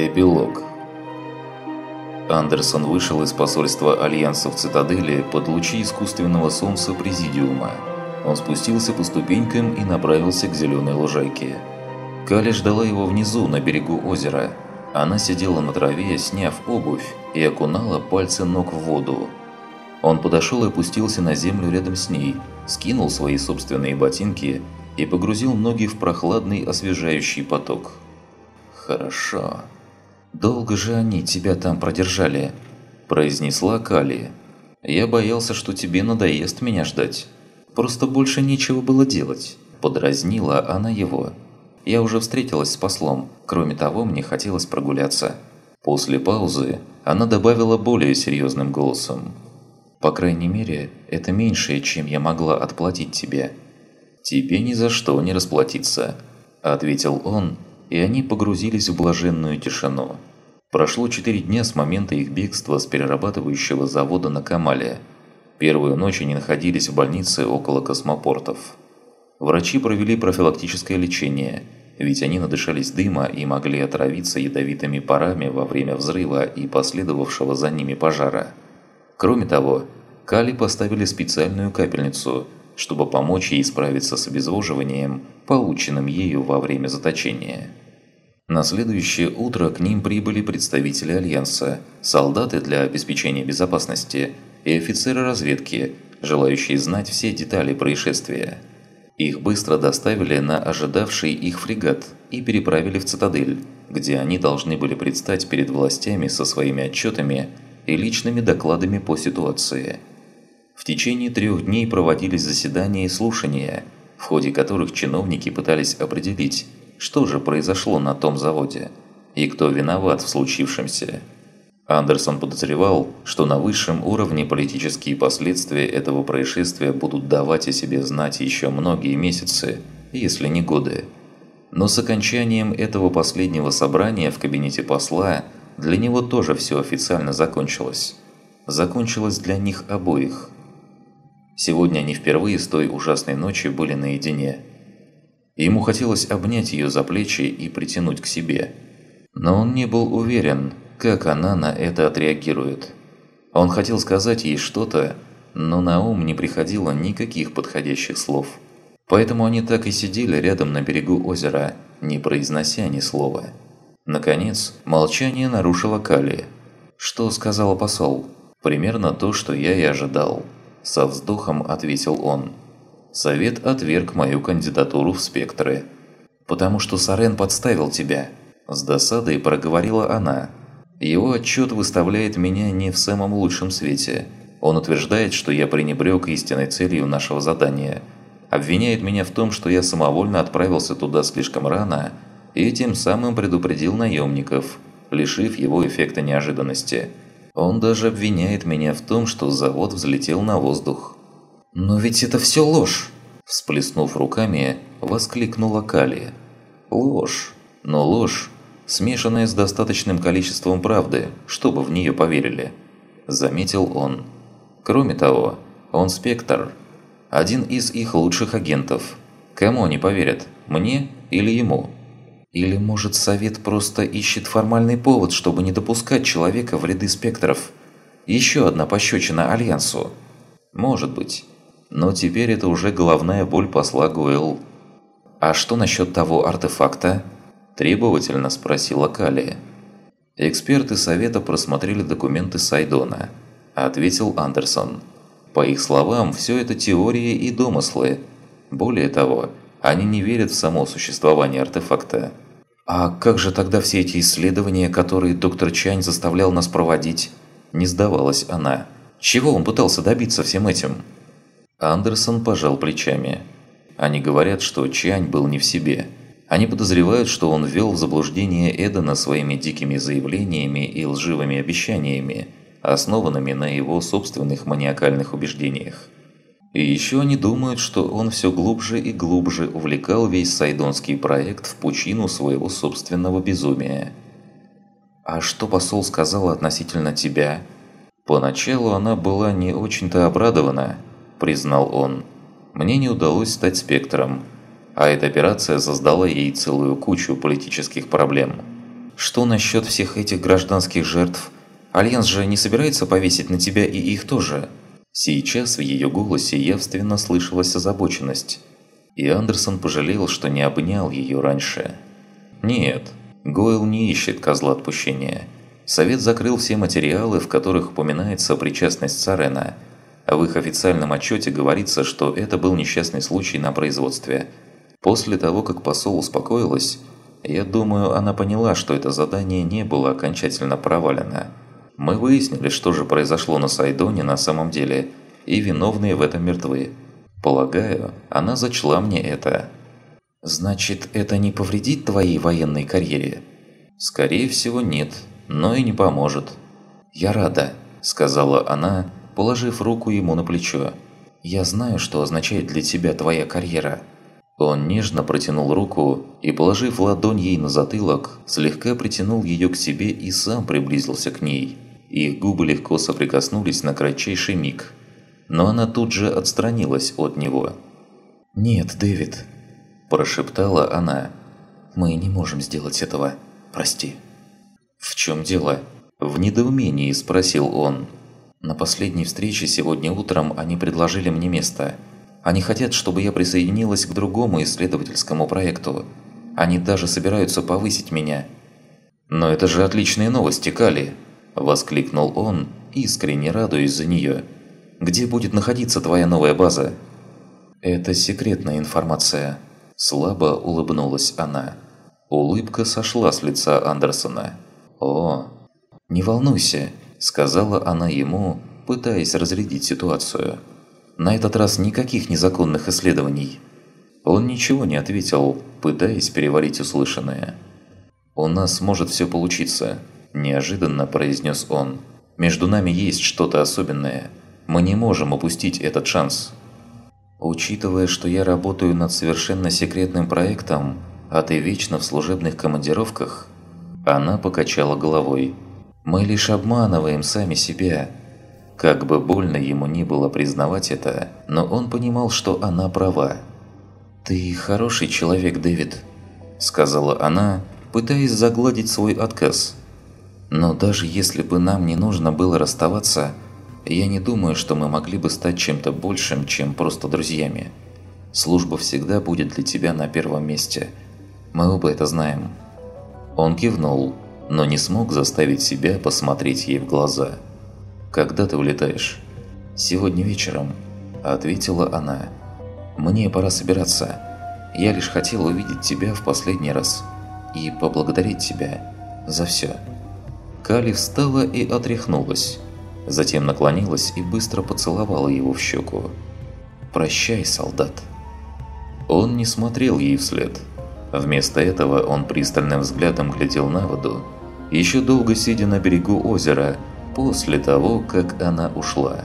Эпилог Андерсон вышел из посольства Альянса в Цитадели под лучи искусственного солнца Президиума. Он спустился по ступенькам и направился к зеленой лужайке. Кали ждала его внизу, на берегу озера. Она сидела на траве, сняв обувь, и окунала пальцы ног в воду. Он подошел и опустился на землю рядом с ней, скинул свои собственные ботинки и погрузил ноги в прохладный освежающий поток. «Хорошо», «Долго же они тебя там продержали», – произнесла Кали. «Я боялся, что тебе надоест меня ждать. Просто больше нечего было делать», – подразнила она его. «Я уже встретилась с послом. Кроме того, мне хотелось прогуляться». После паузы она добавила более серьезным голосом. «По крайней мере, это меньшее, чем я могла отплатить тебе». «Тебе ни за что не расплатиться», – ответил он, и они погрузились в блаженную тишину. Прошло четыре дня с момента их бегства с перерабатывающего завода на Камале. Первую ночь они находились в больнице около космопортов. Врачи провели профилактическое лечение, ведь они надышались дыма и могли отравиться ядовитыми парами во время взрыва и последовавшего за ними пожара. Кроме того, Кали поставили специальную капельницу, чтобы помочь ей справиться с обезвоживанием, полученным ею во время заточения. На следующее утро к ним прибыли представители Альянса, солдаты для обеспечения безопасности и офицеры разведки, желающие знать все детали происшествия. Их быстро доставили на ожидавший их фрегат и переправили в цитадель, где они должны были предстать перед властями со своими отчетами и личными докладами по ситуации. В течение трех дней проводились заседания и слушания, в ходе которых чиновники пытались определить, что же произошло на том заводе и кто виноват в случившемся. Андерсон подозревал, что на высшем уровне политические последствия этого происшествия будут давать о себе знать еще многие месяцы, если не годы. Но с окончанием этого последнего собрания в кабинете посла для него тоже все официально закончилось. Закончилось для них обоих. Сегодня они впервые с той ужасной ночи были наедине – Ему хотелось обнять ее за плечи и притянуть к себе. Но он не был уверен, как она на это отреагирует. Он хотел сказать ей что-то, но на ум не приходило никаких подходящих слов. Поэтому они так и сидели рядом на берегу озера, не произнося ни слова. Наконец, молчание нарушила Кали. «Что сказала посол?» «Примерно то, что я и ожидал», – со вздохом ответил он. Совет отверг мою кандидатуру в спектры. «Потому что Сарен подставил тебя», – с досадой проговорила она. «Его отчет выставляет меня не в самом лучшем свете. Он утверждает, что я пренебрег истинной целью нашего задания. Обвиняет меня в том, что я самовольно отправился туда слишком рано и тем самым предупредил наемников, лишив его эффекта неожиданности. Он даже обвиняет меня в том, что завод взлетел на воздух. «Но ведь это все ложь!» Всплеснув руками, воскликнула Кали. «Ложь. Но ложь, смешанная с достаточным количеством правды, чтобы в нее поверили», – заметил он. «Кроме того, он спектр. Один из их лучших агентов. Кому они поверят, мне или ему?» Или, может, Совет просто ищет формальный повод, чтобы не допускать человека в ряды спектров? Еще одна пощечина Альянсу? Может быть. Но теперь это уже головная боль посла Гуэлл. «А что насчет того артефакта?» – требовательно спросила Калия. Эксперты совета просмотрели документы Сайдона, ответил Андерсон. По их словам, все это теории и домыслы. Более того, они не верят в само существование артефакта. «А как же тогда все эти исследования, которые доктор Чань заставлял нас проводить?» Не сдавалась она. «Чего он пытался добиться всем этим?» Андерсон пожал плечами. Они говорят, что Чань был не в себе. Они подозревают, что он ввел в заблуждение Эдена своими дикими заявлениями и лживыми обещаниями, основанными на его собственных маниакальных убеждениях. И еще они думают, что он все глубже и глубже увлекал весь сайдонский проект в пучину своего собственного безумия. «А что посол сказал относительно тебя?» Поначалу она была не очень-то обрадована – признал он. Мне не удалось стать спектром, а эта операция создала ей целую кучу политических проблем. Что насчет всех этих гражданских жертв? Альянс же не собирается повесить на тебя и их тоже?» Сейчас в ее голосе явственно слышалась озабоченность. И Андерсон пожалел, что не обнял ее раньше. «Нет, Гойл не ищет козла отпущения. Совет закрыл все материалы, в которых упоминается причастность Сарена. А в их официальном отчете говорится, что это был несчастный случай на производстве. После того, как посол успокоилась, я думаю, она поняла, что это задание не было окончательно провалено. Мы выяснили, что же произошло на Сайдоне на самом деле, и виновные в этом мертвы. Полагаю, она зачла мне это. Значит, это не повредит твоей военной карьере? Скорее всего, нет, но и не поможет. Я рада, сказала она, положив руку ему на плечо. Я знаю, что означает для тебя твоя карьера. Он нежно протянул руку и, положив ладонь ей на затылок, слегка притянул ее к себе и сам приблизился к ней. Их губы легко соприкоснулись на кратчайший миг. Но она тут же отстранилась от него. «Нет, Дэвид», – прошептала она. «Мы не можем сделать этого. Прости». «В чем дело?» – в недоумении спросил он. «На последней встрече сегодня утром они предложили мне место – они хотят, чтобы я присоединилась к другому исследовательскому проекту. Они даже собираются повысить меня. «Но это же отличные новости, Кали!» – воскликнул он, искренне радуясь за нее. «Где будет находиться твоя новая база?» «Это секретная информация», – слабо улыбнулась она. Улыбка сошла с лица Андерсона. «О, не волнуйся», – сказала она ему, пытаясь разрядить ситуацию. На этот раз никаких незаконных исследований. Он ничего не ответил, пытаясь переварить услышанное. «У нас может все получиться», – неожиданно произнес он. «Между нами есть что-то особенное. Мы не можем упустить этот шанс». «Учитывая, что я работаю над совершенно секретным проектом, а ты вечно в служебных командировках», она покачала головой. «Мы лишь обманываем сами себя. Как бы больно ему ни было признавать это, но он понимал, что она права. «Ты хороший человек, Дэвид», – сказала она, пытаясь загладить свой отказ. «Но даже если бы нам не нужно было расставаться, я не думаю, что мы могли бы стать чем-то большим, чем просто друзьями. Служба всегда будет для тебя на первом месте. Мы оба это знаем». Он кивнул, но не смог заставить себя посмотреть ей в глаза. «Когда ты улетаешь?» «Сегодня вечером», – ответила она. «Мне пора собираться. Я лишь хотела увидеть тебя в последний раз и поблагодарить тебя за все». Кали встала и отряхнулась. Затем наклонилась и быстро поцеловала его в щеку. «Прощай, солдат». Он не смотрел ей вслед. Вместо этого он пристальным взглядом глядел на воду, еще долго сидя на берегу озера, после того, как она ушла.